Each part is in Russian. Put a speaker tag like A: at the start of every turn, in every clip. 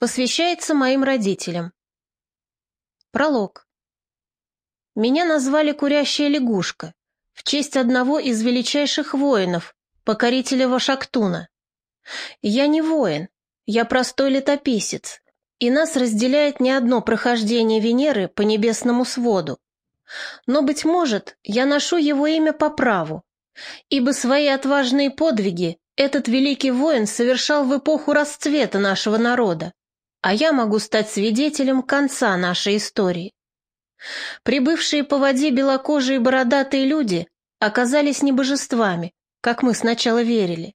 A: Посвящается моим родителям. Пролог. Меня назвали «Курящая лягушка» в честь одного из величайших воинов, покорителя Вашактуна. Я не воин, я простой летописец, и нас разделяет не одно прохождение Венеры по небесному своду. Но, быть может, я ношу его имя по праву, ибо свои отважные подвиги этот великий воин совершал в эпоху расцвета нашего народа а я могу стать свидетелем конца нашей истории. Прибывшие по воде белокожие бородатые люди оказались не божествами, как мы сначала верили.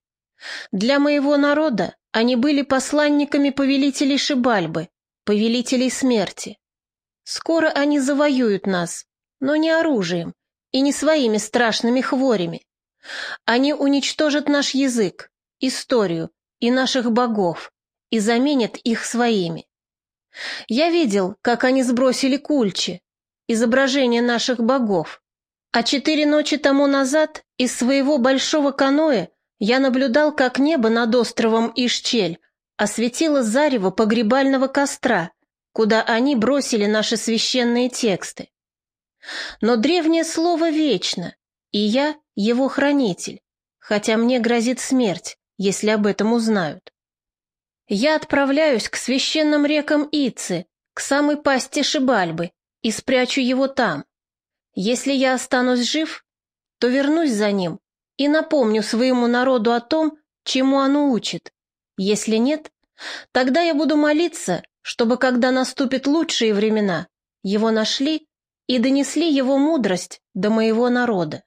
A: Для моего народа они были посланниками повелителей Шибальбы, повелителей смерти. Скоро они завоюют нас, но не оружием и не своими страшными хворями. Они уничтожат наш язык, историю и наших богов, и заменят их своими. Я видел, как они сбросили кульчи, изображение наших богов, а четыре ночи тому назад из своего большого каноэ я наблюдал, как небо над островом Ишчель осветило зарево погребального костра, куда они бросили наши священные тексты. Но древнее слово вечно, и я его хранитель, хотя мне грозит смерть, если об этом узнают. Я отправляюсь к священным рекам Ицы, к самой пасти Шибальбы, и спрячу его там. Если я останусь жив, то вернусь за ним и напомню своему народу о том, чему оно учит. Если нет, тогда я буду молиться, чтобы, когда наступят лучшие времена, его нашли и донесли его мудрость до моего народа.